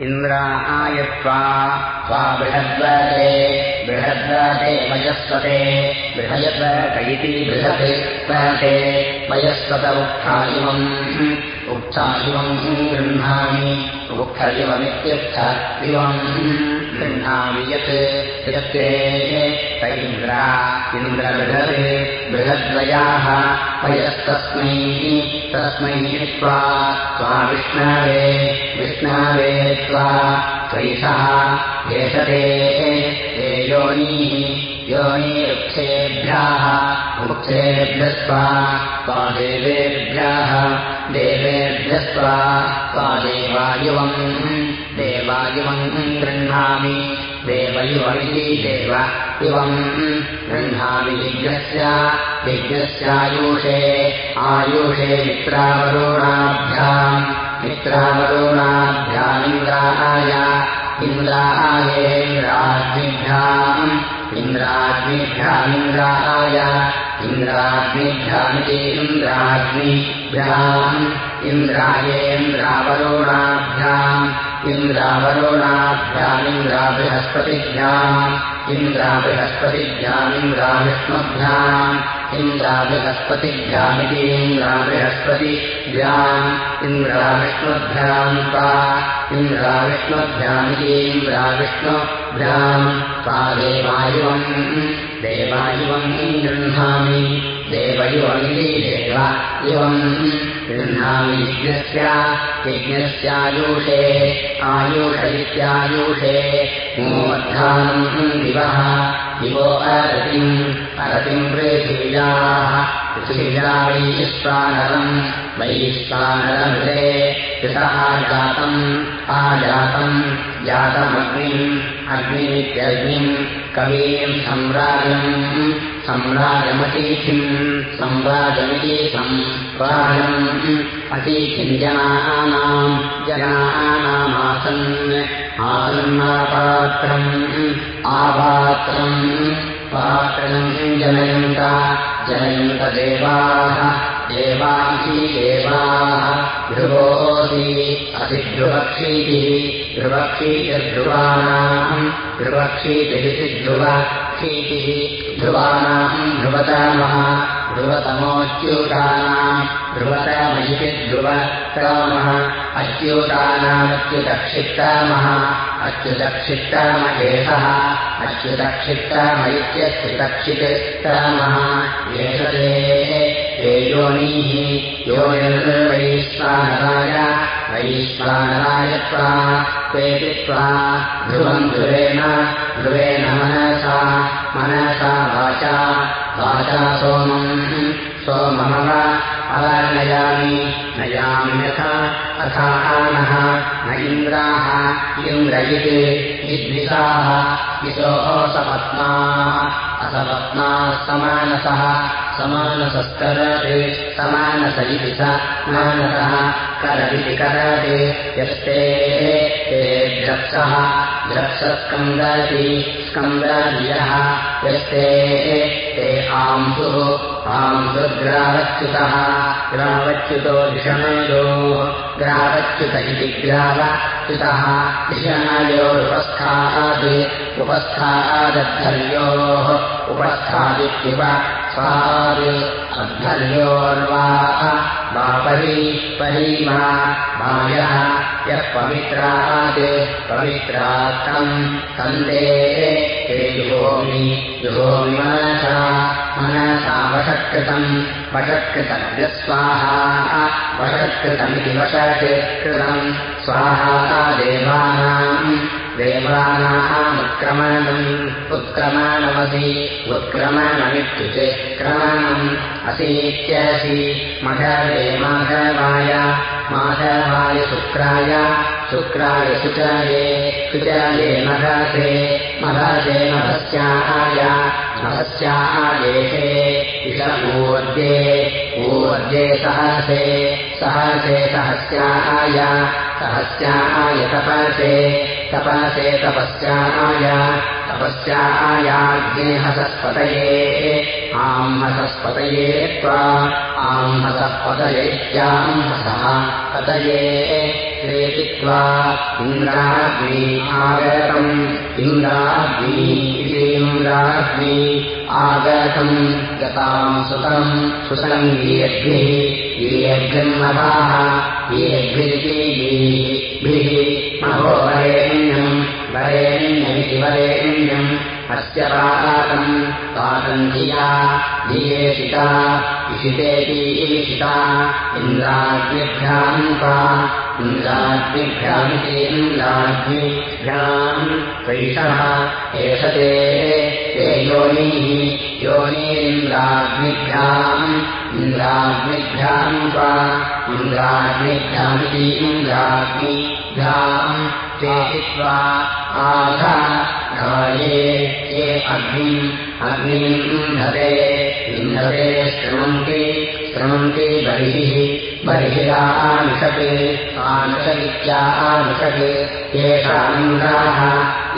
इन्द्रायत्वा त्वा बृहद्वते बृहद्वते मयस्वते बृहयद्वत इति बृहत् स्वते मयस्वत उक्थादिवम् उक्थादिवम् गृह्णामि उक्थदिवमित्युक्थ इवम् गृह्णामि यत् यत्ते तैन्द्रा इन्द्रबृहत् बृहद्वयाः पयस्तस्मै तस्मै त्वा विष्णवे विष्णवे त्वा त्वैषः एषते ते योनीः योनीवृक्षेभ्यः वृक्षेभ्यस्त्वा देवेभ्यः देवेभ्यस्त्वा देवायुवम् देवायुवम् गृह्णामि देवयुवमिति देव इवम् यज्ञस्य यज्ञस्यायुषे आयुषे मित्रावरुणाभ्याम् मित्रावरुणाभ्यामिन्द्राय इन्द्रायेन्द्राग्निभ्याम् इन्द्राग्निभ्यामिन्द्राय इन्द्राग्निभ्यामिति इन्द्राग्निभ्याम् इन्द्रायेन्द्रावरुणाभ्याम् इन्द्रावरुणाभ्यामिन्द्राबृहस्पतिभ्याम् इन्द्राबृहस्पतिभ्यामिन्द्राविष्णुभ्याम् इन्द्राबृहस्पतिभ्यामिति इन्द्राबृहस्पतिभ्याम् इन्द्राविष्णुभ्याम् वा इन्द्राविष्णुभ्यामिति इन्द्राविष्णुभ्याम् सा देवायुवम् देवायुवम् गृह्णामि। देवयुवमिति देव इवम् गृह्णामि। यज्ञस्य यज्ञस्यायुषे आयुष इत्यायुषे मोद्धानम् दिवः। दिवो अरतिम् अरतिम् पृथिव्याः। पृथिव्या वैश्वानरम् वैश्वानरमृते कृतः जातम् आजातम् जातमग्निम् अग्निमित्यग्निम् कवीम् सम्राजम् सम्राजमतीथिम् सम्राजमिति सम्राजम् अतीथिम् जनानाम् जनानामासन् आसन्नापात्रम् आपात्रम् पात्रम् जनयन्त जनयन्तदेवाः देवासि देवाः ध्रुवोऽसि असिध्रुवक्षीतिः ध्रुवक्षीतिर्ध्रुवाणाम् ध्रुवक्षीतिरिति ध्रुवक्षीतिः ध्रुवाणाम् ध्रुवतामः ध्रुवतमोच्यूतानाम् ध्रुवतमयिति ध्रुवतामः अच्यूतानामच्युतक्षिप्तामः अच्युतक्षिप्ताम एषः अच्युतक्षिप्ताम इत्यच्युतक्षितिष्टामः एष ते योनिर्वैश्वानराय वैश्वानराय त्वा त्वेतित्वा ध्रुवम् ध्रुवेण ध्रुवेण मनसा मनसा वाचा वाचा सोमम् सोममव अवनयामि नयाम्यथा अथा आनः न इन्द्राः इन्द्रयित् इद्विषाः विशोः सपत्नाः असपत्नाः समानसः समानसस्तरत् समानस इति स मानसः करदिति करत् यस्ते ते द्रक्षः द्रक्षस्कन्दति स्कन्दयः यस्ते ते आंसुः आंसुर्ग्रावच्युतः ग्रावच्युतो धिषणयोः ग्रावच्युत इति ग्रावच्युतः धिषणयोरुपस्थात् उपस्थादद्धर्योः उपस्थादित्युप स्वाद् अद्धर्योर्वा वा परी परीमा मायः यः पवित्रात् तन्ते ते जुहोमि जुहोमि मनसा मनसा वषत्कृतम् वषत्कृतमिदस्वाहा वषत्कृतमिति वषत्कृतम् स्वाहा देवानाम् देवानामुत्क्रमणम् उत्क्रमणमसि उत्क्रमणमित्युचे क्रमणम् असीत्यसि। मघवे माघवाय माघवाय शुक्राय शुक्राय शुचाये शुचाये मघसे मघसे मभस्याय मभस्यायेषे इषमूर्जे ऊर्जे सहसे सहसे सहस्याय सहस्याय तपसे तपसे तपस्याय तपस्यायाग्निहसस्पतये आम्हसस्पतये त्वा आम्हसःपतयेत्याम्हसः पतये प्रेतित्वा इन्द्राग्नि आगतम् इन्द्राग्नि इन्द्राग्नि आगतम् गताम् सुतम् सुसङ्गीयद्भिः येऽभ्यन्नभाः येभिः महो वरेण्यम् वरेण्यमिति वरेण्यम् अस्य पाकम् पाकम् धिया धियेषिता इषितेति ईशिता इन्द्राग्निभ्याम् का इन्द्राग्निभ्यामिति इन्द्राग्निभ्याम् कैषः एष ते योनीः योनीरिन्द्राग्निभ्याम् इन्द्राग्निभ्याम् वा इन्द्राग्निभ्यामिति घाये ये अग्निम् अग्निम् इन्धते इन्धते शृण्वन्ति शृण्वन्ति बहिः बहिरामिषत् आमिषगित्यामिषत् येषामिन्द्राः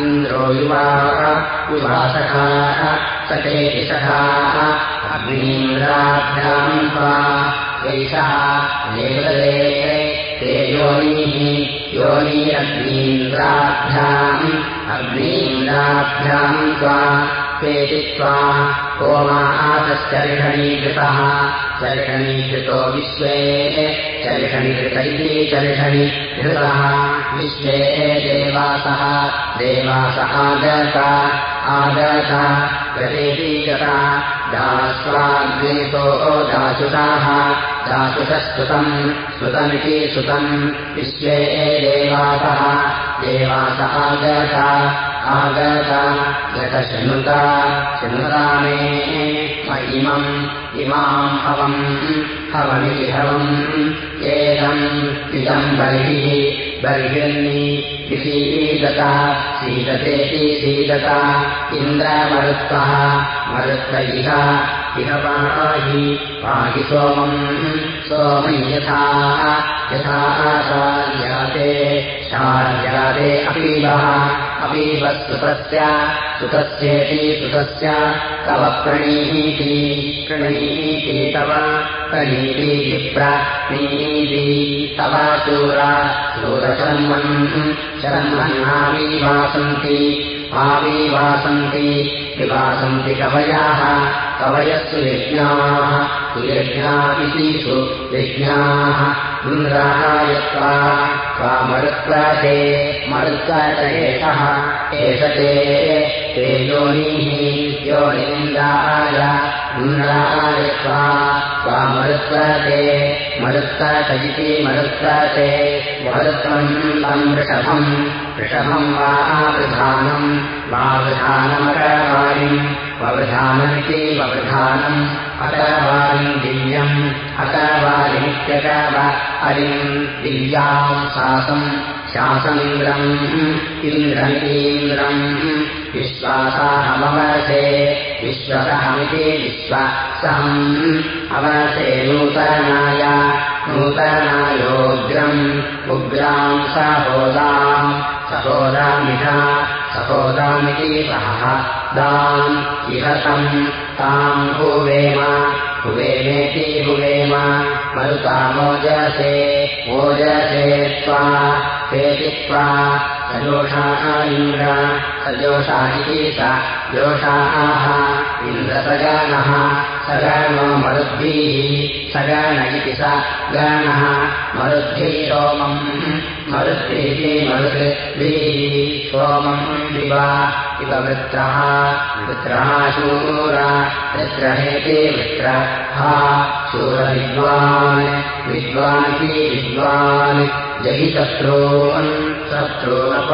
इन्द्रो युवाः युवासखाः सखाः अग्नीन्द्राभ्याम् वा एषः देवदे ते योनीः योनीरग्नीन्द्राभ्याम् अग्नीन्द्राभ्याम् त्वा पेटित्वा होमातश्चर्षणीकृतः चर्षणीकृतो विश्वे चर्षणीकृत इति चर्षणीकृतः। विश्वे देवासः देवास आगत गतेति गता दास्वाग्नेतो दासुताः दासुतस्तुतम् स्तुतमिति सुतम्। विश्वे देवासः देवास आगत आगत गतशृणुता शृणुता मे इमम् इमाम् हवम् हवमिति हवम् एतम् इदम् बर्हिः बर्हिर्नि सीदता सीदतेति सीदता इन्द्रमरुत्वः मरुत्व इह इह पाहि पाहि सोमम् सोमम् यथा यथा शार्याते शार्याते अपीवः अपीवः सुतस्य सुतस्येति सुतस्य तव प्रणीति प्रणीति तव प्रणीति विप्रणीति तव शूरा शूरशर्मन् शर्मन्नावीवासन्ति आवीवासन्ति विवासन्ति कवयाः कवयस्सु यज्ञाः सुयज्ञा इति सुयज्ञाः इन्द्रायत्वा त्वा मरुत्वते मरुत्वत एषः एष ते ते योनीः योनीन्द्राय इन्द्रायत्वा त्वा मरुत्वते मरुत्वत इति मरुत्वते मरुत्वम् तम् वृषभम् वृषभम् वा वृधानम् वा वृधानमकरवारिम् ववृधानमिति ववृधानम् दिव्यम् अकरवारिमित्यकव अरिम् दिव्याम् शासम् शासमिन्द्रम् इन्द्रमितीन्द्रम् विश्वासाहमवसे विश्वसहमिति विश्वसहम् अवसे नूतनाय नूतनायोग्रम् उग्राम् सहोदाम् सहोदामिधा सहोदामिति सह दाम् इहतम् ताम् भुवेम भुवेमेति भुवेम मरुता मोजसे मोजसे त्वा सजोषाः इन्द्र सजोषा इति स जोषाः इन्द्रसगणः सगणो मरुद्भिः सगण इति स गणः मरुद्भिः सोमम् मरुद्भिः मरुद्भिः सोमम् दिवा इव वृत्रः शूर वृत्रहेति वृत्रः शूरविद्वान् विद्वानिति विद्वान् जहि शत्रून् शत्रूनप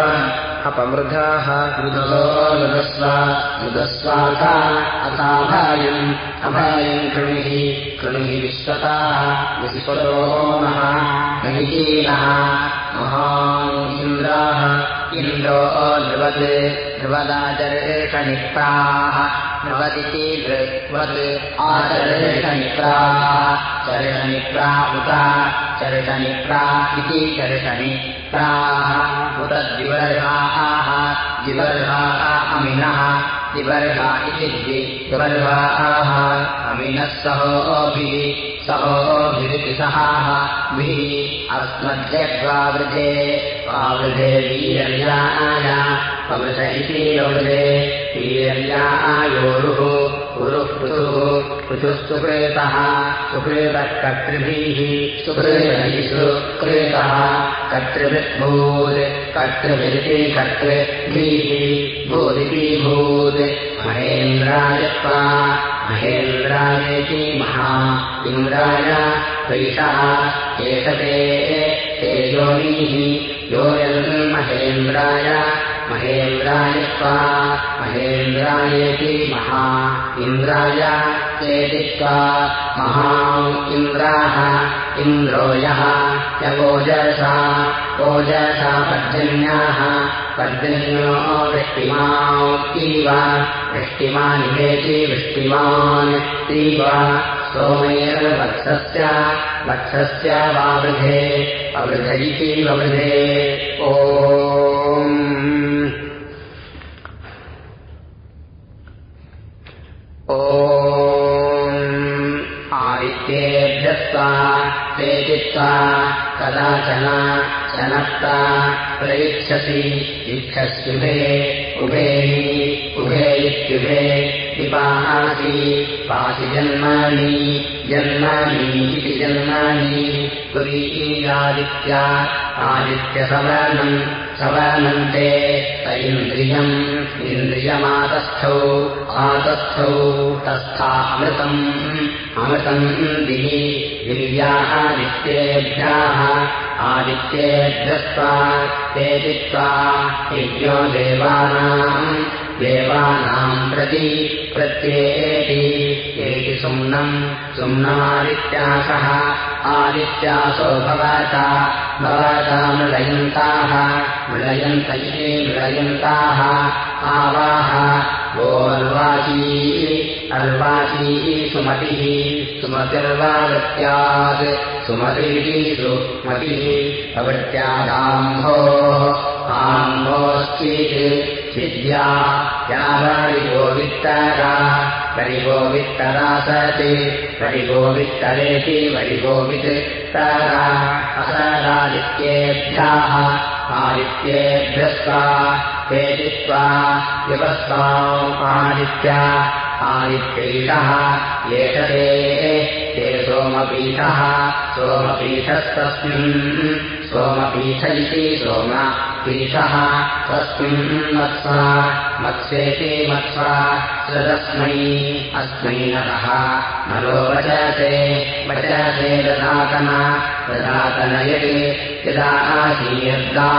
अपमृधाः मृदसो मृदस्व मृदस्वाथ अथाभायम् अभायम् कृणिः कृणिः विश्वताः विश्वतो नः नैकीनः महान् इन्द्राः इन्द्रो नृवत् ध्रुवदाचर्षनिप्राः नृवदिति नृवत् आचर्षनिप्राः चर्षनिप्रा उत चर्षनिप्रा इति चर्षनिप्राः उत द्विवर्षाः द्विवर्षाः अमिनः द्विवर्षा इति द्विवर्षाः सहोभिः सहोभिरिति सहाः भिः अस्मद्यद्वावृधे वावृधे वीर्याय पवृष इति वृधे वीर्यायोरुः उरुः पृथुः पृथुः सुकृतः सुकृतः कर्तृभिः सुकृतैः सुकृतः कर्तृभिर्भूत् कर्तृभिरिति कर्तृभिः भूदिति भूत् महेन्द्रायत्वा महेन्द्रायेति महा इन्द्राय वैषः एषते ते योनिः योयन्महेन्द्राय महेन्द्रायत्वा महेन्द्रायेति महा। इन्द्राय चेदित्वा महा इन्द्राः। इन्द्रो यः। यवोजसा ओजसा पर्जन्याः। पर्जन्यो वृष्टिमातीव वृष्टिमानिवेति वृष्टिमान् तीव सोमेर्वत्सस्य वत्सस्य वावृधे अवृध इति ववृधे। ओ आदित्येभ्यस्ता प्रेतित्वा कदाचन चनस्ता प्रयुच्छसि इच्छस्युभे उभेहि उभे इत्युभे विपासि पासि जन्मानि जन्मानि जन्मानि। कुरीयादित्या आदित्यसवर्णम् सवर्णन्ते त इन्द्रियम् इन्द्रियमातस्थौ आतस्थौ तस्था अमृतम् अमृतम् दिः दिव्यादित्येभ्यः आदित्येभ्यस्त्वा ते चित्वा यज्ञो देवानाम् देवानाम् प्रति प्रत्येति एति सुम्नम् सुम्नमादित्यासः आदित्यासो भवता भवता मृलयन्ताः मृलयन्त इति मृलयन्ताः आवाह गोर्वाची अर्वाची सुमतिः सुमतिर्वावृत्यात् सुमतिरिति सुमतिः प्रवृत्यादाम्भोः आम्भोश्चित् चिद्या यावरिगोवित्तरा वरिगोवित्तरा सति वरिगोवित्तरेति वरिगोवित्तरा असदादित्येभ्यः आदित्येभ्यस्वा ते चित्वा व्यवस्थादित्या आदित्यैषः एषते ते सोमपीठः सोमपीठस्तस्मिन् सोमपीठ इति तस्मिन् मत्स्वा मत्स्येति मत्स्वा सदस्मै अस्मै नरः नरो वचते ददातन ददातन यत् यदा आसीयद्गा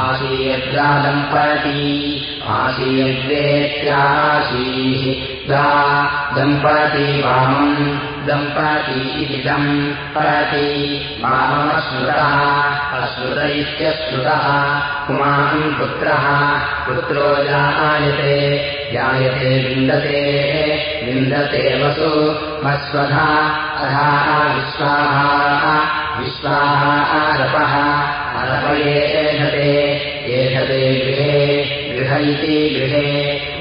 आसीयद्गा दम्पती आसीयद्वेत्यासीः दम्पती वामम् दम्पती इति दम्पती वाममश्रुतः अश्रुत इत्यश्रुतः पुमान् पुत्रः पुत्रो जायते जायते विन्दते विन्दते वसु मस्वधा अधा विश्वाः विश्वाः आरपः अरप एषते एषते गृहे गृह इति गृहे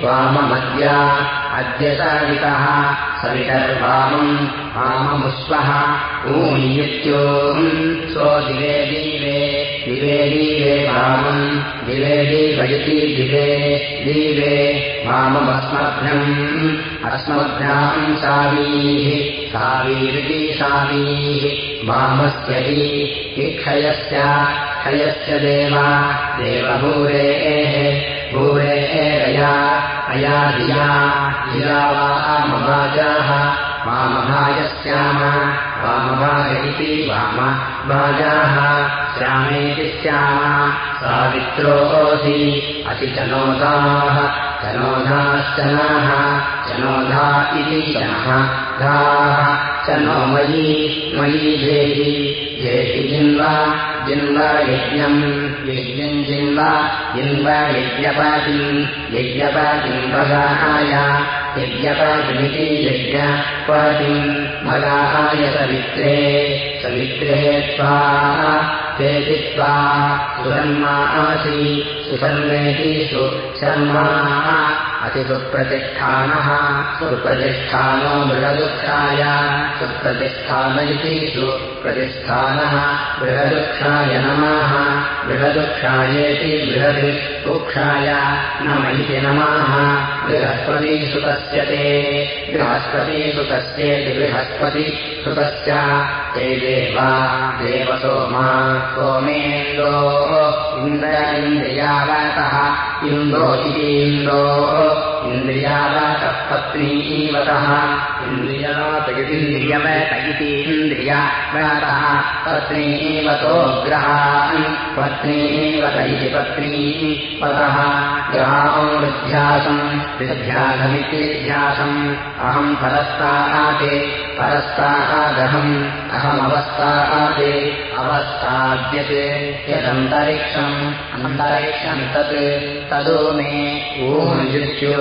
वाममद्या अद्य सवितः सवितर्वामम् वाममुष्वः ऊनियुत्यो सो दिवे दीवे दिवे दीवे वामम् दिवे दीवयति दिवे दीवे वाममस्मभ्यम् अस्मभ्याम् सावीः सावीरिति सावीः वामस्य हि क्षयस्य क्षयस्य देवा देवभूरेः भूरेरया अया धिया धिया वामभाजाः वामभाजस्याम वामभाग इति वामभाजाः श्यामेति श्याम सावित्रोऽसि असि चनोधाः चनोधाश्चनाः चनोधा इति जनः धाः च नो मयि धेहि धेहि जिन्वा जिन्व यज्ञम् यज्ञम् जिन्व जिन्व यज्ञपातिम् यज्ञपातिम् भगाय यज्ञपातिमिति यज्ञपातिम् भगाय सवित्रे। सवित्रे स्वाहा ते चित्वा सुधर्मा आसि। सुधर्मेतिषु शर्मा। अतिसुप्रतिष्ठानः। सुप्रतिष्ठानो मृगदुःखाय। सुप्रतिष्ठान इति सुप्रतिष्ठानः बृहदुःखाय नमः। बृहदुःखायेति बृहदि वृक्षाय नम इति नमः। बृहस्पतिसुतस्य ते बृहस्पतिसुतस्येति बृहस्पतिसुतस्य ते देवा देवसोमा सोमेन्दो इन्द्र इन्द्रियावतः। इन्दो इति इन्दो इन्द्रियावातः पत्नीवतः इन्द्रियात इन्द्रियवत इति इन्द्रियावातः पत्नीवतो ग्रहान् पत्नीवत इति पत्नीवतः ग्रहाम् वृद्ध्यासम् विध्यासमित्यध्यासम् अहम् परस्ताते परस्तादहम् अहमवस्थाते अवस्थाद्यते यदन्तरिक्षम् अन्तरिक्षम् तत् तदो मे ऊर्जुत्यो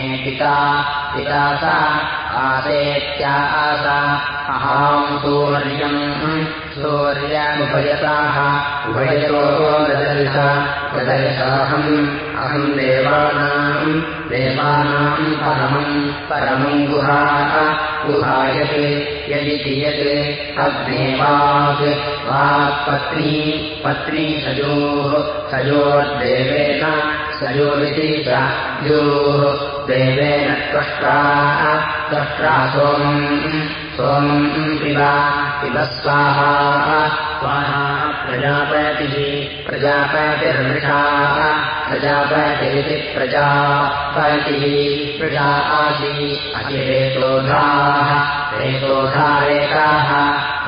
पिता पिता सा आसेत्या आसा। अहाम् सूर्यम् सूर्यमुभयताः उभयतो ददर्श ददर्शाहम्। अहम् देवानाम् देवानाम् परमम् परमम् गुहा। गुहायत् यदिति यत् अग्नेवाक् वाक्पत्नी पत्नी सजोः सजोर्देवेन सजोरिति च योः देवेन त्वष्ट्रा त्वष्ट्रा सोमम् सोमम् पिबा पिब स्वाहा स्वाहा प्रजापतिः प्रजापतिर्मृषाः प्रजापतिरिति प्रजापतिः प्रजा आसि अतिरेतोधाः रेतोधा रेताः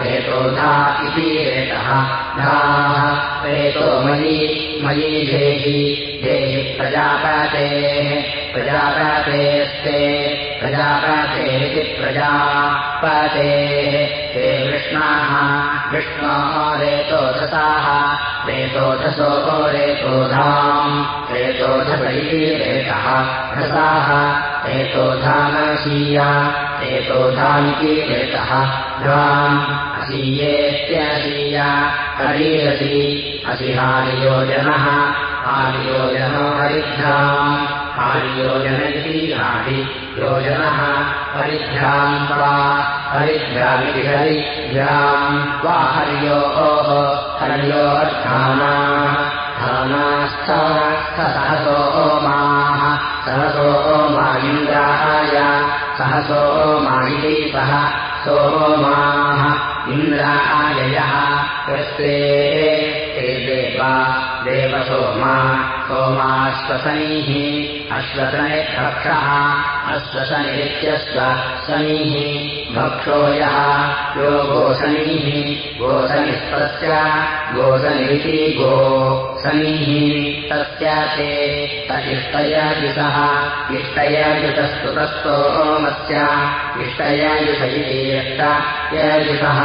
रेतोधा इति रेतः धाः रेतो मयि मयि धेहि देहि प्रजापतेः प्रजापतेस्ते प्रजापतेरिति प्रजापतेः ते कृष्णाः विष्णो रेतोधसाः रेतोधसो रेतोधाम् रेतोधस इति धसाः रेतोधानशीया रेतोधामिति रेतः धाम्। असीयेत्यसीया हरीरसि असि हारियोजनः हारियोजनो हरिभ्याम् हारियोजन इति हारि योजनः हरिभ्याम् वा हरिभ्यामिति हरिभ्याम् वा हर्योः हर्योर्धाना धानास्थसहसो माः सहसो मा इन्द्राय सहसो सः सोमाः इन्द्राययः कृत्वे ते देवा देवसोमा सोमाश्वसनीः अश्वसने भक्षः अश्वसनित्यश्वसनीः भक्षो यः। यो गोसनीः गोसनिस्तस्य गोसनिरिति गो सनीः तस्य ते इष्टयायुषस्तुतस्तोमस्य इष्टयायुष इति इष्टयायुषः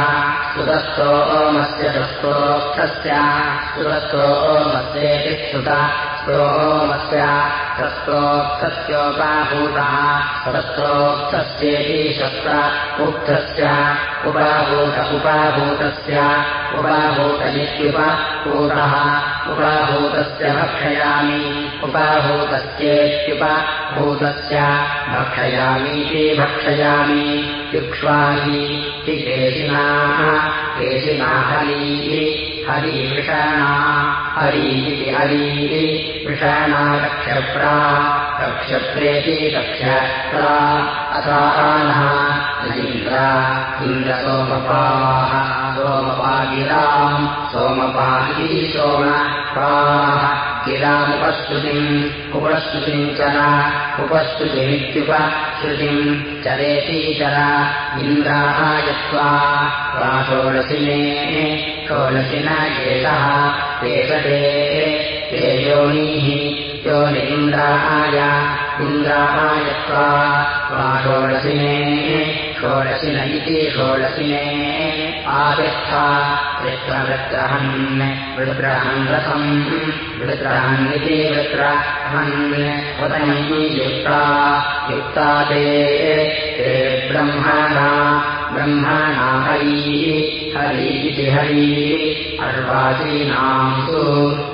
स्तुतस्तोमस्य तस्तोक्षस्य स्तुतस्तोमस्येति स्तुता स्तोमस्य तस्तोक्षस्योपाभूतः तस्तोक्षस्येति शस्त्र उक्तस्य उपाभूत उपाभूतस्य उपाभूत इत्युपभूतः उपाभूतस्य भक्षयामि उपाभूतस्येत्युपभूतस्य भक्षयामीति भक्षयामि युक्ष्वाहि हि केशिनाः केशिना हरीः हरीवृषणा हरीति हरीः वृषणा कक्षप्रा कक्षप्रेति कक्षप्रा असानः इन्द्र इन्द्रसोमपाः सोमपागिराम् सोमपा इति सोमपाः गिरामुपस्तुतिम् उपस्तुतिम् चर उपस्तुतिमित्युपश्रुतिम् चरेति चर इन्द्रायत्वा वा षोडशिने षोडशिन एषः एषते ते योनीः योनिन्द्राय इन्द्रायत्वा वा षोडशिने षोडशिन इति षोडशिने आतिष्ठा तिष्ठवृत्रहन् वृत्रहन् रथम् वृत्रहन्निति वृत्रहन् वदनी युक्ता युक्ता ते ते ब्रह्मणा ब्रह्मणा हरी हरी इति हरी अर्वाचीनाम्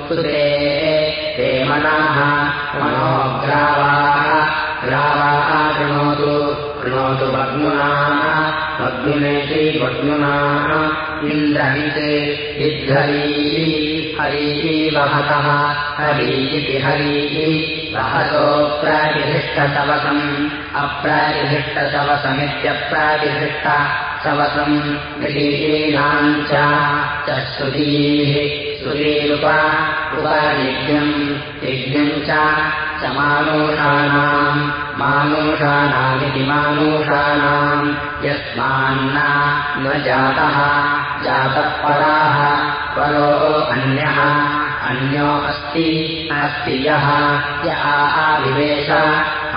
सुते ते मनाः मनोग्रावाः। ग्रावाः कृणोतु कृणोतु भग्मुना भग्मुनेति भग्मुना इन्द्रहित् इद्धरी हरीः वहतः। हरी इति हरीः वहतो प्रातिष्ठतवसम् अप्रातिष्ठतवसमित्यप्रातिष्ठ सवसम् ऋषीणाम् च श्रुतीः श्रुतीरुप उपयज्ञम् यज्ञम् च मानुषाणाम् मानुषाणामिति मानुषाणाम् यस्मान्न न जातः जातः पराः परो अन्यः अन्यो अस्ति अस्ति यः य आविवेश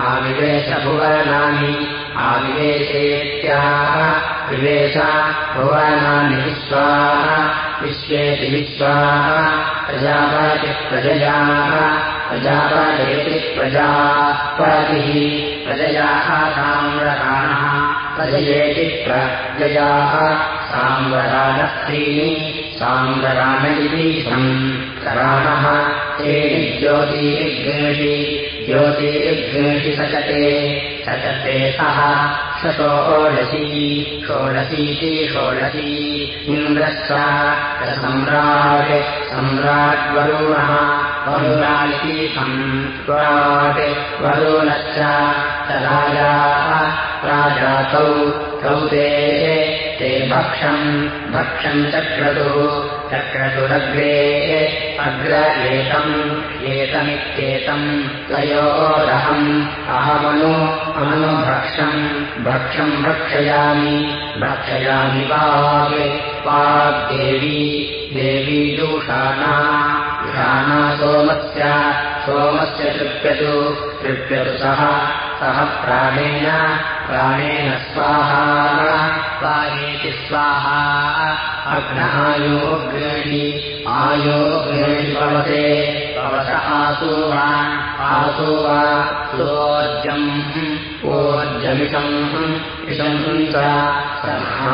आविवेशभुवनानि आविवेशेत्याः विवेश भुवनानि विश्वाः विश्वेति विश्वाः प्रजापतिप्रजयाः प्रजापयति प्रजा पतिः प्रजयाः साम्रकाणः प्रजयेति प्रजयाः साम्रकाणस्त्रीणि साम्रकाण इति कराणः तेति ज्योतिर्घेषि ज्योतिर्घेषि सचते सचते सः। षोडशी षोडशीति षोडशी इन्द्रश्च सम्राट् सम्राट्वरुणः वरुणालिति सम्राट् वरुणश्च च राजाः राजातौ तौ ते ते भक्षम् भक्षम् चक्रतुः चक्रतुरग्रे अग्र एतम् एतमित्येतम् तयोरहम्। अहमनु अनुभक्षम् भक्षम् भक्षयामि भक्षयामि वाग् वाग्देवी देवी दूषाणा षाणा सोमस्य सोमस्य तृप्यतु तृप्यतु सः सः प्राणेन प्राणेन स्वाहा स्वाहेति स्वाहा। अग्नहायोग्रेणि आयोग्रेणि भवते पवस आसु वा आसु वा सोर्जम् ओर्जमिषम् इषम् सहानः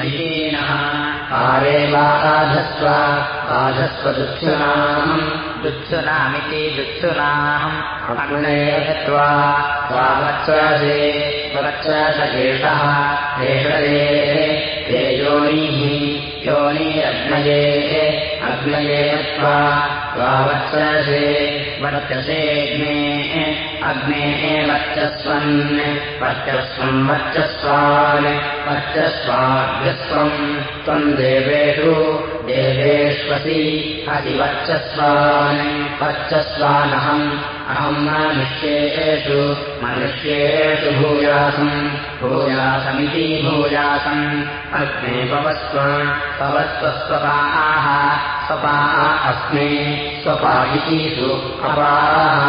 आरे वा आधस्व आधस्वदुत्सुनाम् दुत्सुनामिति दुत्सुनाम्। अग्ने गत्वा स्वावत्ससे वत्सस एषः एषये ते योनिः योनिरग्नये अग्नये गत्वा स्वावत्ससे वर्चसेऽग्ने अग्नेः वर्चस्वन् वर्चस्वम् वर्चस्वान् वर्चस्वाग्रस्वम् त्वम् देवेषु देवेष्वसि अधिवर्चस्वान् वर्चस्वानहम् अहम् मनुष्येषु मनुष्येषु भूयासम् भूयासमिति भूयासम्। अग्ने पवस्व पवस्वस्वपाः स्वपाः अस्मे स्वपाहितीषु अपाः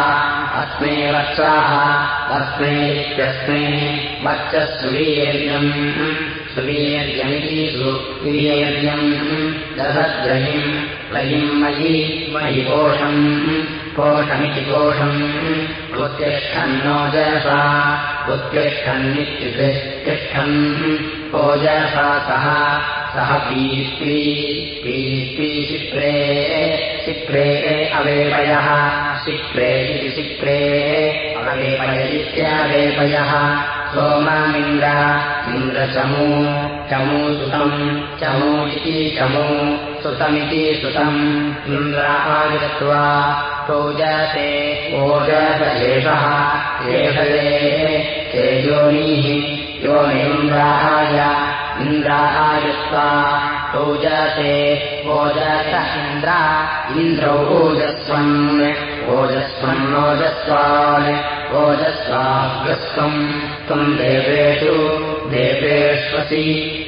अस्मे वत्साः अस्मे इत्यस्मै वच्चस्वीर्यम् सुवीर्यमितीषु वीर्यम् दधद्रहिम् लयिम् मयि मयि कोशम् कोशमिति कोशम् उत्तिष्ठन्नोजसा उत्तिष्ठन्नित्युते तिष्ठन् ओजसा सः सः पीत्वी पीत्वी शिप्रे शिप्रे अवेपयः शिप्रे इति शिप्रे अवेपय इत्यावेपयः सोममिन्द्र इन्द्रचमू चमू सुतम् चमू इति चमू सुतमिति सुतम्। इन्द्रायत्वा ओजसे ओजस एषः एषये ते योनिः योनिन्द्राय इन्द्रायत्वा ओजसे ओजस इन्द्र इन्द्रौ ओजस्वन् ओजस्वन्नोजस्वान् ओजस्वाग्रस्वम् त्वम् देवेषु देवेष्वसि।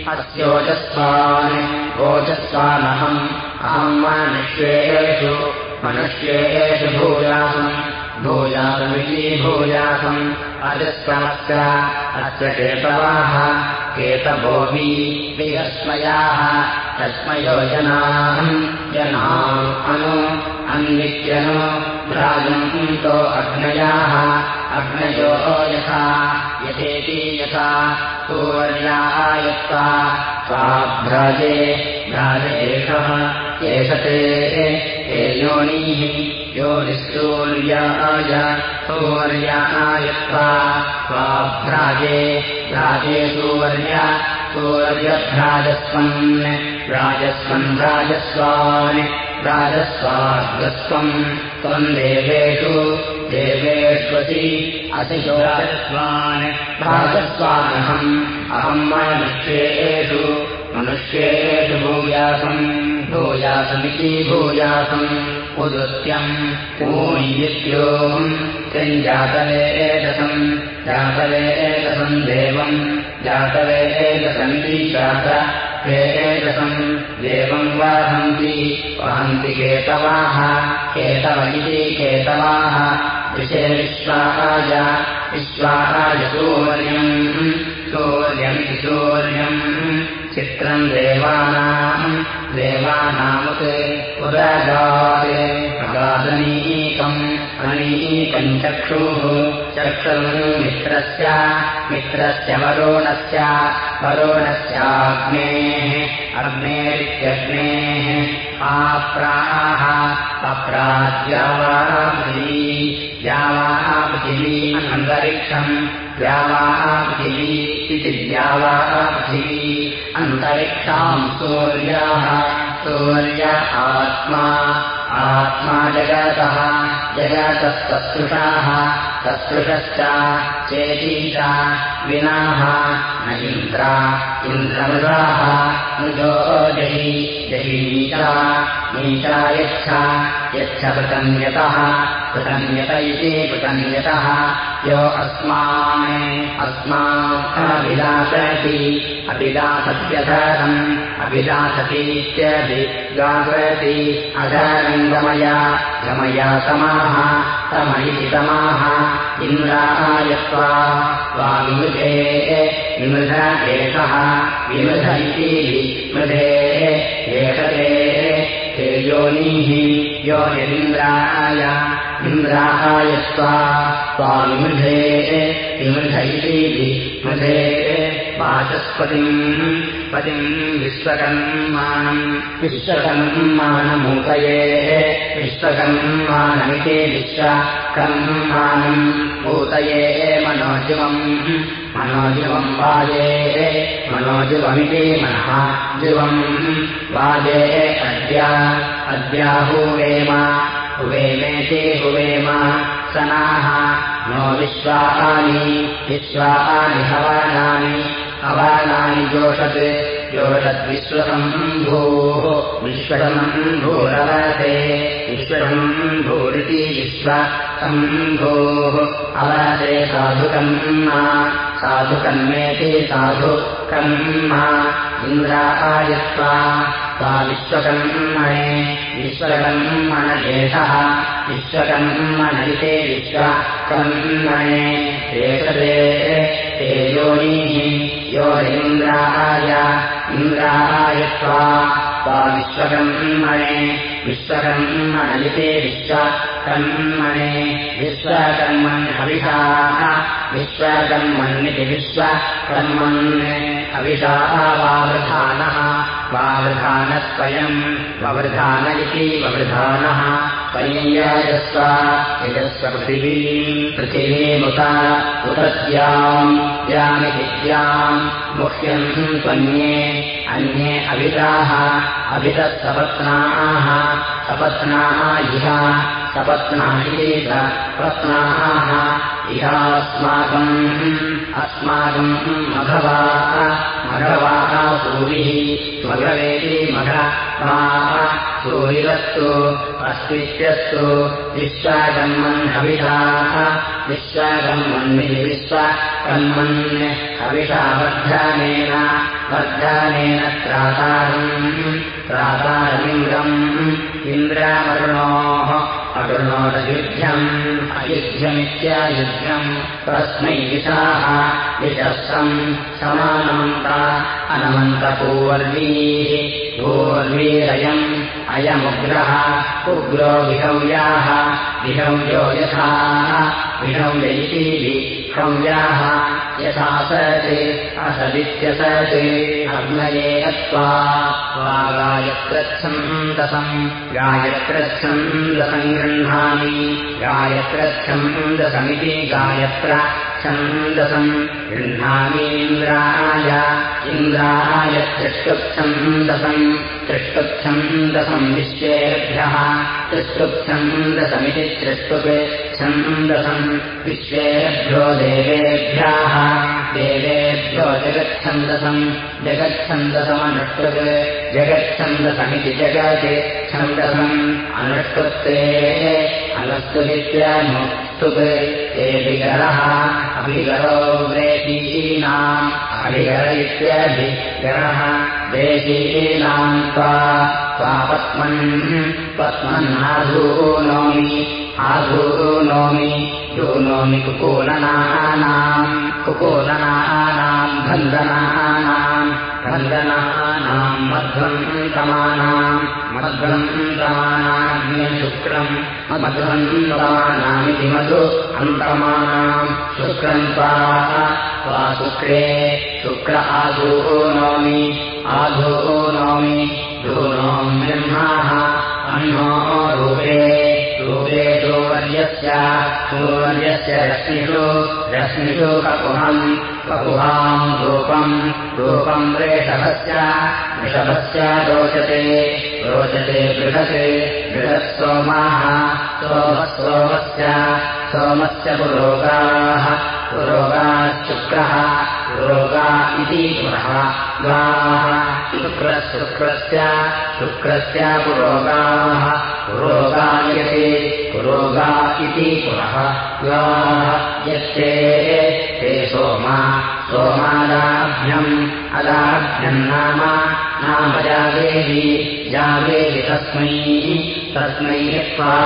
अस्योजस्वान् ओजस्वानहम्। अहम् मनुष्येषु मनुष्येषु भूयासम्। भूयासमिति भूयासम्। अजस्वमस्य अस्य केतवाः। केतभोवि विहस्मयाः। तस्मयो जनाम् जनाम् अनु अन्वित्यनु भ्राजन्तो अग्नयाः अग्नयो यथा यथेति यथा सूर्याः यत्त्वा स्वाभ्राजे भ्राजेषः एष ते हे योनिः योनिसूर्याय सूर्यायत्वा स्वाभ्राजे भ्राजे सूर्य सूर्यभ्राजस्वन् राजस्वन् राजस्वान् राजस्वाद्गस्त्वम् त्वम् देवेषु देवेष्वसि असिशोराजस्वान् राजस्वानहम् अहम् मनुष्येषु मनुष्येषु भूयासम्। भूयासमिति भूयासम् उदृत्यम् पूयित्योम् त्रिञ्जातवे एतसम् जातवे एतसम् देवम् जातवे एतसन्ति जात हे एतसम् देवम् वहन्ति वहन्ति केतवाः केतव इति केतवाः विषे विश्वाय विश्वाय सूर्यम् सूर्यमिति सूर्यम् चित्रम् देवानाम् देवानामुत् उदगाते अगादनीकम् अनीकम् चक्षुः चक्षुम् मित्रस्य मित्रस्य वरोणस्य वरोणस्याग्नेः अग्नेरित्यग्नेः आप्राः अप्राद्यावापृथिवी द्यावापृथिवी अन्तरिक्षम् द्यावापृथिवी इति द्यावापृथिवी अन्तरिक्षाम् सूर्याः सूर्य आत्मा आत्मा जगतः जगतस्तस्पृशाः तत्पृशश्च चेतीशा विनाः न इन्द्रा इन्द्रमृगाः मृजो जहि जहि नीचा नीचा यच्छ यच्छ पृतन्यतः पृतन्यत इति पृतन्यतः यो अस्मान् अस्माभिलासति अभिलासत्यधरम् अभिलासतीत्यभिगासति अधरम् गमया गमया समाः तम इति तमाः इन्द्रायत्वा वा विमृधे विमृध एषः विमृध इति विमृधे एषते योनिः यो यदिन्द्राय इन्द्रायत्वा स्वामिमृधे इति विमृधे वाचस्पतिम् पतिम् विश्वकर्माणम्। विश्वकर्माणमूतये विश्वकर्माणमिति विश्वकर्माणम् ऊतये मनोजिवम् मनोजिवम् वाजे मनोजिवमिति मनः जिवम्। वाजे अद्य अद्याहूवेम हुवेमेति हुवेम सनाः। नो विश्वानि विश्वानि हवानानि हवानानि जोषत्। जोषद्विश्वसम्भूः विश्वसम्भूरवसे विश्वसम्भूरिति विश्वसम्भोः। अवसे साधुकर्मा साधुकर्मेति साधुकर्मा इन्द्रायत्वा सा विश्वकर्मणे विश्वकर्मण एषः विश्वकर्मण इति विश्वकर्मणे एषते ते योनिः योनिन्द्राय इन्द्रायत्वा विश्वकर्मणे विश्वकर्मण इति विश्वकर्मणे विश्वकर्मन् हविषाः वावृधानः वावृधानस्वयम् ववृधान इति ववृधानः स्वयम् याजस्व पृथिवीम् पृथिवीमुत उतस्याम् यामिहिद्याम् मुह्यम् त्वन्ये अन्ये अभिताः अभितः सपत्नाः सपत्नाः इह सपत्ना इति सपत्नाः इहास्माकम् अस्माकम् मघवाः मघवाः सूरिः मघवेति मघवाः सूरिरस्तु अस्मित्यस्तु विश्वकर्मन् हविषाः विश्वकर्मन्निति विश्वकर्मन् हविषा वर्धनेन वर्धनेन त्रातारम् त्रातारमिन्द्रम् इन्द्रमरुणोः शृणोदयुध्यम् अयुध्यमित्यायुध्यम् तस्मै विशाः विशस्रम् समानमन्ता अनमन्तपूर्वीः पूर्वीरयम् अयमुग्रः उग्रो विहव्याः विहव्यो यथा विहव्यैति विहव्याः यथा सत् असदित्यसत् अग्नये अत्वा गायत्रच्छन्दसम् गायत्रच्छन्दसम् गृह्णामि गायत्रच्छन्दसमिति गायत्र छन्दसम् गृह्णामीन्द्राय इन्द्राय त्रिष्टुच्छन्दसम् त्रिष्टुच्छन्दसम् विश्वेभ्यः त्रिष्टुच्छन्दसमिति त्रिष्टुप् छन्दसम् विश्वेभ्यो देवेभ्यः देवेभ्यो जगच्छन्दसम् जगच्छन्दसमनुष्टुप् जगच्छन्दसमिति जगत् छन्दसम् अनुष्टुप्ते। अनुष्टुविद्यानुष्टुप् एभिगरः अभिगरो व्रेशीनाम् अभिगर इत्याभिगरः देशीनाम् त्वा पद्मन् पद्मन्नाधूनोमि आधूनोमि धूनोमि कुकूलनानाम् कुकूलनानाम् बन्धनानाम् बन्धनानाम् मध्वन्तमानाम् मध्वन्तमानाग्नि शुक्रम् मध्वन्तमानामिति मधु अन्तमानाम् शुक्रम् त्वा शुक्रे शुक्र आधूनोमि आधूनोमि धूनोम् ब्रह्माः अह्नो रूपे रूपे सूर्यस्य सूर्यस्य रश्मिषु रश्मिषु ककुहम् ककुहाम् रूपम् रूपम् रेषभस्य वृषभस्य रोचते रोचते बृहत् बृहत् सोमाः सोमः सोमस्य सोमस्य पुरोगाः पुरोगाश्शुक्रः पुरोगा इति पुरः गाः शुक्रशुक्रस्य शुक्रस्य पुरोगाः पुरोगायते पुरोगा इति पुरः गाः यच्चे ते सोमा सोमादाभ्यम् अदाभ्यम् नाम नाम जागेहि जागेहि तस्मै तस्मै त्वा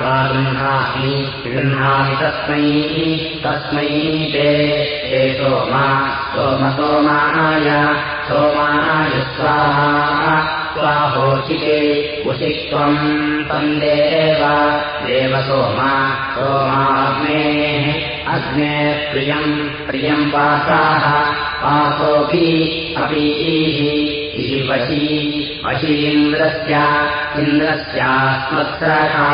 गृह्णामि गृह्णामि तस्मै ते ते सोमा सोमसोमाय सोमाय स्वाहा स्वाहोचिते उषित्वम् तम् देव देव सोमा सोमाग्नेः अग्ने प्रियम् प्रियम् वासाः वासोऽपि अपीः वशी वशीन्द्रस्य इन्द्रस्यास्मत्सखा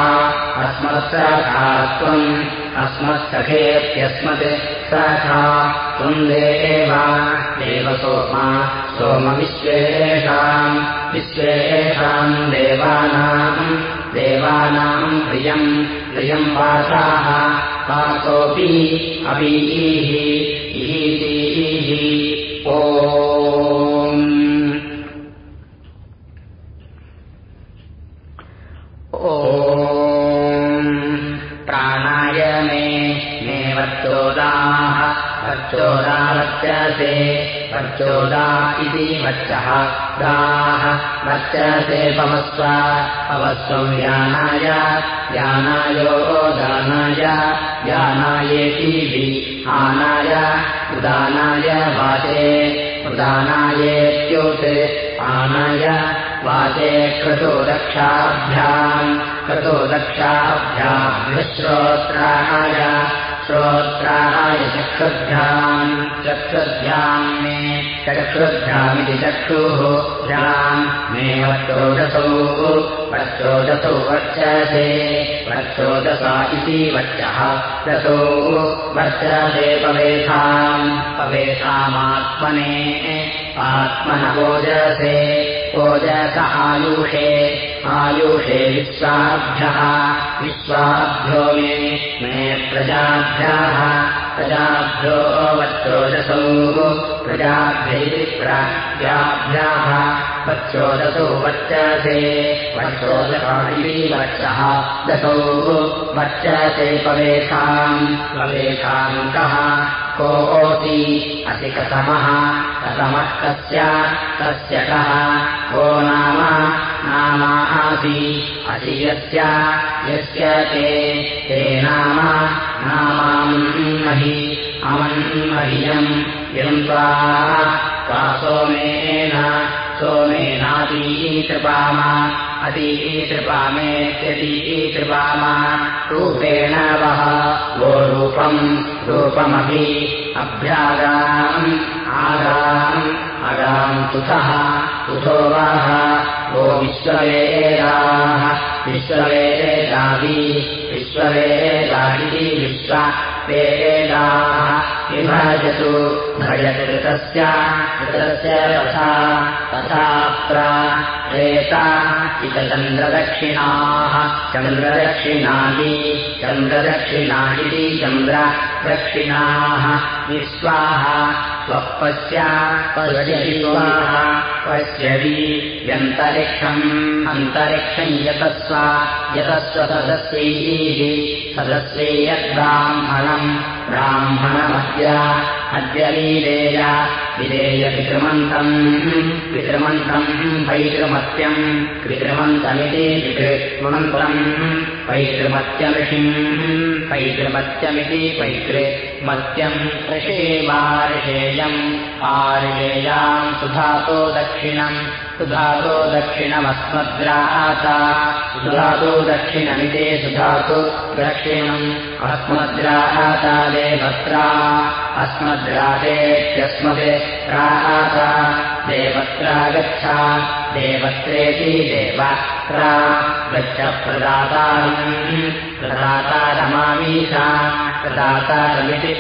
अस्मत्सखा त्वम् अस्मत्सखेत्यस्मत् सखा त्वम् देव देव सोमा सोमविश्वेषाम् विश्वेषाम् देवानाम् देवानाम् प्रियम् प्रियम् वासाः वासोऽपि अपीः ईः ओ वर्चोदा इति वच्चः गाः वर्चसे पवस्व पवस्वम् यानाय यानायो दानाय यानायेति आनाय उदानाय वाचे उदानायेत्युत् आनाय वाचे क्रतो दक्षाभ्याम् क्रतो दक्षाभ्याम् श्रोत्राय चक्षुभ्याम् चक्षुभ्याम् मे चक्षुभ्यामिति चक्षुः भ्याम् मे वक्षोदसौ वक्षोदसौ वर्चसे वक्षोदसा इति वचः दसौ वर्चसे पवेथाम् पवेथामात्मने आत्मनवोजसे ओजस आयुषे आयुषे विश्वाभ्यः विश्वाभ्यो मे मे प्रजाभ्यः प्रजाभ्यो वच्चोदसौ प्रजाभ्यैति प्रजाभ्याः वच्चोदसौ वर्चसे वच्चोदसा इति वचः दसौ वर्चसे पवेशाम् पवेशाम् कः कोऽसि असि कथमः कथमः कस्य कस्य कः? को नाम? नामा आसि असि यस्य यस्य ते? ते नाम? नामान्महि अमन्मह्यम् यम् त्वा? सोमेन सोमेनातीतृपाम अतीतृपामेत्यतीतृपाम रूपेण वः। वो रूपम् रूपमपि अभ्यागाम् आगाम् अगाम् तुथः तुथो वः? वो विश्ववेदाः। विश्ववेदादि विश्ववेदादिति विश्व वेदाः। विभजतु भजतु ऋतस्य ऋतस्य तथा प्रेता इति चन्द्रदक्षिणाः। चन्द्रदक्षिणादि चन्द्रदक्षिणादिति चन्द्रदक्षिणाः विश्वाः स्वपश्य पश्यविश्वाः पश्यवि व्यन्तरिक्षम्। अन्तरिक्षम् यतस्व यतस्व सदस्यैः सदस्यै यद्ब्राह्मणम् ब्राह्मणमद्य अद्य लीलेय विलेय पितृमन्तम् पितृमन्तम् पैतृमत्यम् पितृमन्तमिति पितृमन्तम् पैतृमत्यऋषिम् पैतृमत्यमिति पैतृमत्यम् ऋषेवार्षेयम् आर्षेयाम् सुधातो दक्षिणम् सुधातो दक्षिणमस्मद्राता सुधातो दक्षिणमिते सुधातु दक्षिणम् अस्मद्राता देवत्रा अस्मद्रातेत्यस्मदे राता देवत्रा गच्छ देवत्रेति देवत्रा। गच्छ प्रदातारम् प्रदातारमावीषा प्रदातारमिति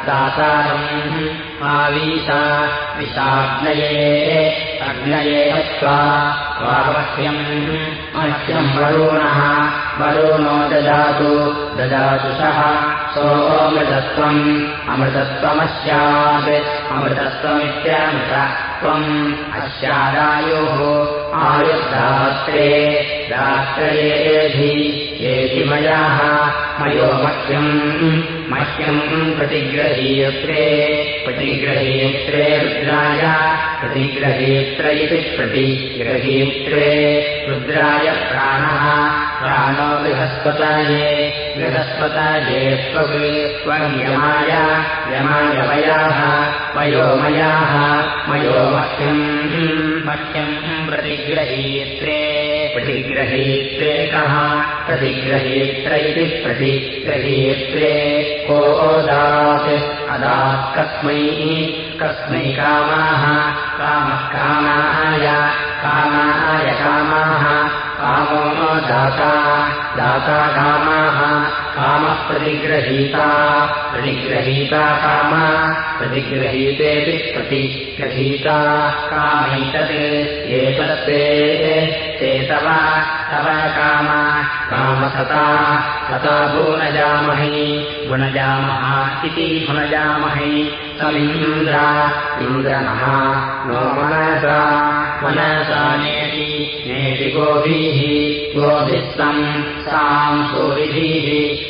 प्रदातारम् आवीषा विशाग्नये अग्नये हत्वा वामह्यम् मह्यम् वरुणः वरुणो ददातु ददातु सः सोऽमृतत्वम् अमृतत्वमस्यात् अमृतत्वमित्यमृतत्वम् अस्यादायोः आयुर्दात्रे दात्रयेधि येति मयाः मयो मह्यम् मह्यम् प्रतिग्रहीत्रे प्रतिग्रहीत्रे रुद्राय प्रतिग्रहीत्र इति प्रतिग्रहीत्रे रुद्राय प्राणः प्राणो बृहस्पतये बृहस्पतये त्वयमाय यमाय वयाः वयोमयाः मयो मह्यम् मह्यम् प्रतिग्रहीत्रे प्रतिग्रहीत्रे कः प्रतिग्रहीत्र इति प्रतिग्रहीत्रे कोदात् अदात् कस्मै कस्मै कामाः। कामः कामाय कामाय कामाः। कामो दाता। दाता कामाः कामः प्रतिग्रहीता। प्रतिग्रहीता काम। प्रतिग्रहीतेति प्रतिग्रहीता। कामैतत् एतत्ते। ते तव तव काम। कामसता तथा भुनजामहि गुणजामः इति भुनजामहि समिन्द्र इन्द्रनः नो मनसा मनसा नेति नेति गोभिः गोभिस्तम् साम् सूरिभिः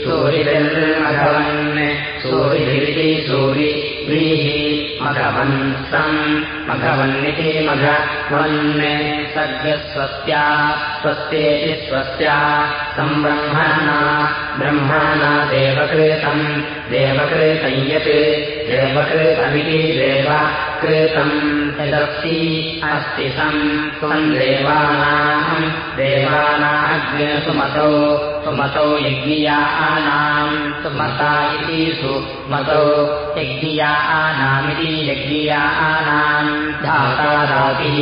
सूरिभिर्मघवन् सूरिभिरिति सूरिभिः मघवन् सम् मघवन्निति मघवन् सद्यस्वस्या स्वस्येति स्वस्या सम्ब्रह्मणा ब्रह्मणा देवकृतम् देवकृतम् यत् देवकृतमिति देवकृतम् यदस्ति अस्ति सम् त्वम् देवानाम् देवानाग्निसुमतौ सुमतौ यज्ञियानाम् सुमता इति सुमतौ यज्ञियानामिति यज्ञियानाम् धाता रातिः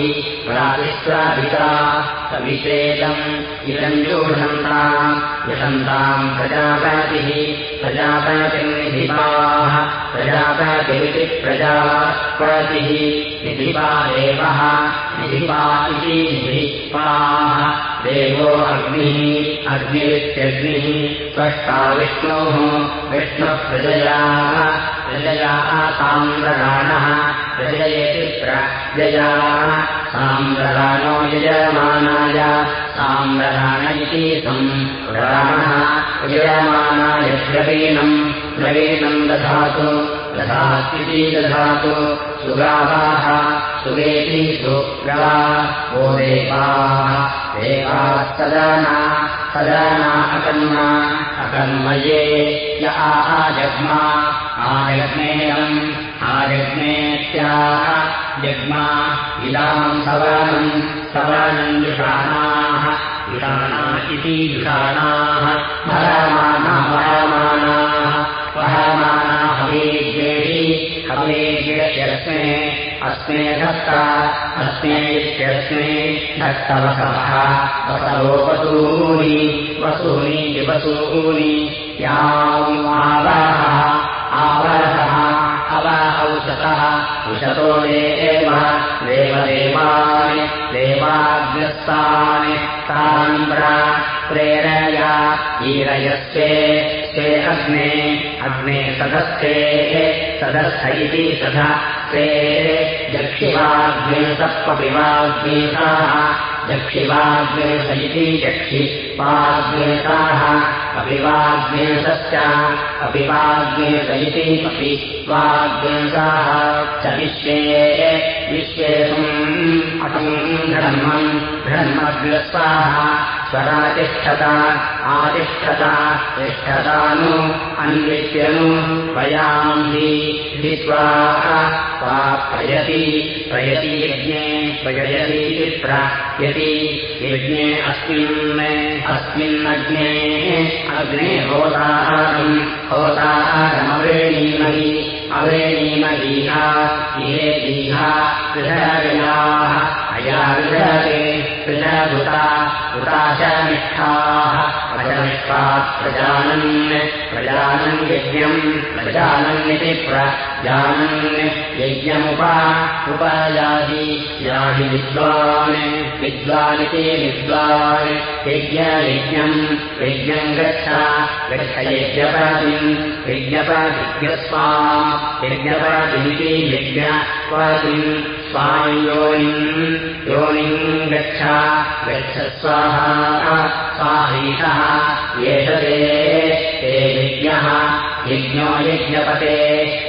रातिस्वादिता सविषेदम् इदम् जोषन्ताम् यशन्ताम् प्रजापतिः प्रजापतिर्निधिपाः प्रजापतिरिति प्रजापतिः निधिपा देवः निधिपा इति निधिपाः देवो अग्निः अग्निरित्यग्निः त्वष्टा विष्णोः विष्णुः प्रजयाः साम्रगाणः प्रजयति प्रजयाः साम्रगाणो यजमानाय साम्रगाण इति संराणः यजमानाय द्रवीणम् द्रवीणम् दधातु दधाति दधातु सुगावाः सुवेति सुगा वो देवाः। सदाना सदाना अकन्मा अकन्मये य आजग्मा आयग्नेयम् आयग्नेत्याः जग्मा इदाम् सवनम् सवनम् युषाणाः युषाणा इति युषाणाः भरमाना वहमानाः वहमाना हवेद्वेषि हवेद्यस्मे अस्मे अस्मे इत्यस्मे धत्तवसवः वसवोपसूनि वसूनि वसूनि यावावः आवरसः अवाहौषतः उषतो देव। देवदेवानि। देवाग्रस्तानि। ताम्रा। प्रेरया। ईरयस्वे। स्वे अग्ने। अग्ने सदस्थे सदस्थ इति सदा। स्वे जक्षिवाग्ने सप्पपिवाग्नेताः जक्षिवाग्नेश इति जक्षिवाग्नेताः अपिवाग्नेशश्च अपिवाग्नेश इति अपि वाग्नेशाः। च विश्वे विश्वेषम् अटम् धर्मम् धर्मग्रस्ताः स्वरातिष्ठता आतिष्ठता तिष्ठतानु अन्विष्यनु वयाम् हि स्वाहा वा प्रयति प्रयति यज्ञे प्रयति प्राप्यति यज्ञे अस्मिन् अस्मिन्नग्ने अग्ने होताहारम् होताहारमवेणीमहि अवेणीमदीहा इहे दीहा कृषयाः अया विषयते कृषभुता उताशनिष्ठाः अजनिष्ठाः प्रजानन् प्रजानन् यज्ञम् प्रजानन्निति प्रजानन् यज्ञमुपा उपयाहि याहि विद्वान् विद्वानिति विद्वान् यज्ञयज्ञम् यज्ञम् गच्छ गच्छ यज्ञपादिम् यज्ञपादिज्ञस्वा यज्ञपादिमिति यज्ञपादिम् स्वायोनिम् योनिम् गच्छ गच्छ स्वाहा एष ते यज्ञः यज्ञो यज्ञपते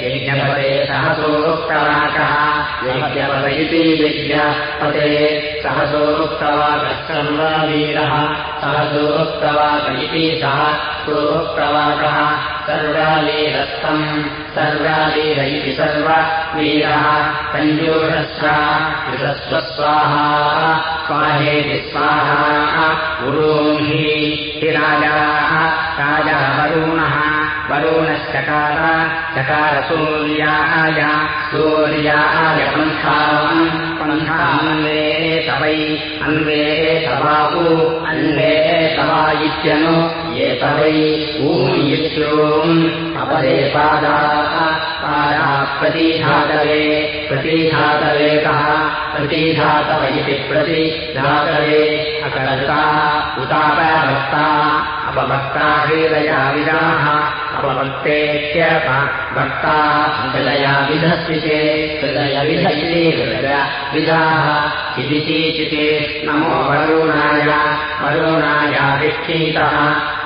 यज्ञपते सहसोक्तवाकः यज्ञपत इति सहसोक्तवाकः सर्ववीरः सहसोक्तवाक इति सः सर्वावीरस्थम् सर्वावीर इति सर्ववीरः कञ्जूषस्व युषस्वस्वाहा स्वाहेति स्वाहा गुरोहि हि राजाः राजा वरुणः वरुणश्चकार चकारसूर्याय सूर्याय पन्थाम् पन्थान्वे तवै अन्वे तवाऊ अन्वे तवा इत्यनु ये तवै ऊयित्योम् अपदे पादाः पादाः प्रतिघातवे प्रतिघातवे कः? प्रतिघातव इति प्रतिघातवे अकर्ता उतापभक्ता अपभक्ता हृदया विदाः अपभक्तेत्यप भक्ता हृदया विधस्विते हृदयविध इति हृदयविधाः चिदितीचिते नमो वरुणाय वरुणायाभिष्ठीतः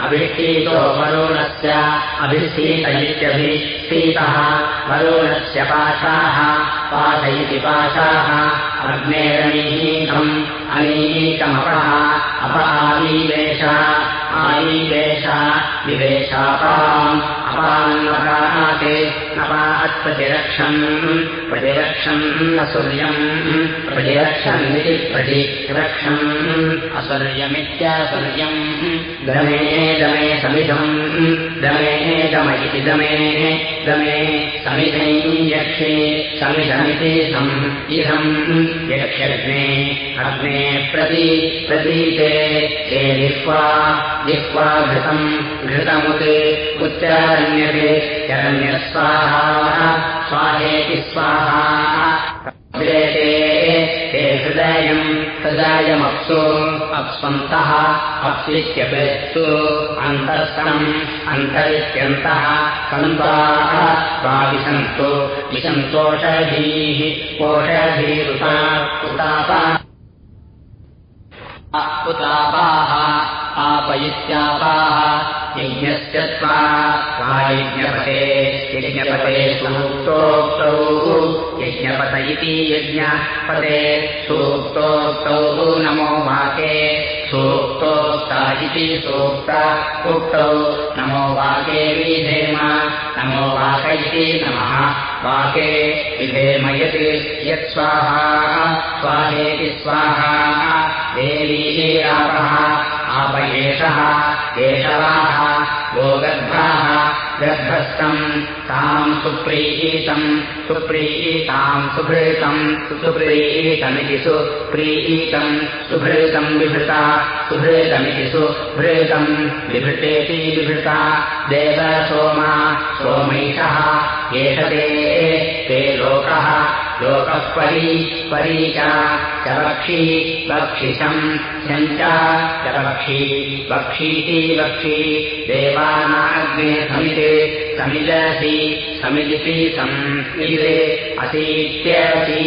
अभिष्ठीतो वरुणस्य अभिष्ठीत इत्यभिष्ठीतः वरुणस्य पाशाः पाश इति पाशाः अग्नेरनीकम् अनीकमपः अप आलीवेश आलीवेश विवेशापाम् प्रतिरक्षन् असूर्यम् प्रतिरक्षन्निति प्रतिरक्षन् असुर्यमित्यासुर्यम्। दमे दमे समिधम् दमे दम इति दमे दमे समिधम् यक्षे समिधमिति सम् इदम् यक्षग्ने अग्ने प्रति प्रतीते ते जिह्वा जिह्वा घृतम् घृतमुत् उच्चारण्यते चरण्यस्वाहा स्वाहेति स्वाहा। ते हृदयम् हृदयमप्सु अप्स्वन्तः अप्सित्यपेस्तु अन्तःसम् अन्तरित्यन्तः सन्ताः स्वाविशन्तु। विशन्तोषधीः ओषधीरुता उतापा। उतापाः आप इत्यापाः यज्ञस्य त्वा यज्ञपते यज्ञपते सूक्तोक्तौ यज्ञपत इति यज्ञपते सूक्तोक्तौ नमो वाके सूक्तोक्ता इति सूक्त उक्तौ नमो वाके विधेम नमो वाक इति नमः। वाके विधेम यत् यत्स्वाहा स्वाहेति स्वाहा देवी आपः आप एषः केशवाः गोगर्भाः गर्भस्थम् ताम् सुप्रीतम् सुप्रीताम् सुभृतम् सुप्रीतमिति सुप्रीतम् सुभृतम् विभृता सुभृतमिति सुभृतम् विभृतेति विभृता देव सोमा सोमैषः एष ते लोकः लोकः परी परी च वक्षी वक्षिषम् ह्यञ्च च वक्षी वक्षीति वक्षी देवानाग्ने समिते समिदसि समिदिति सम् असीत्यसि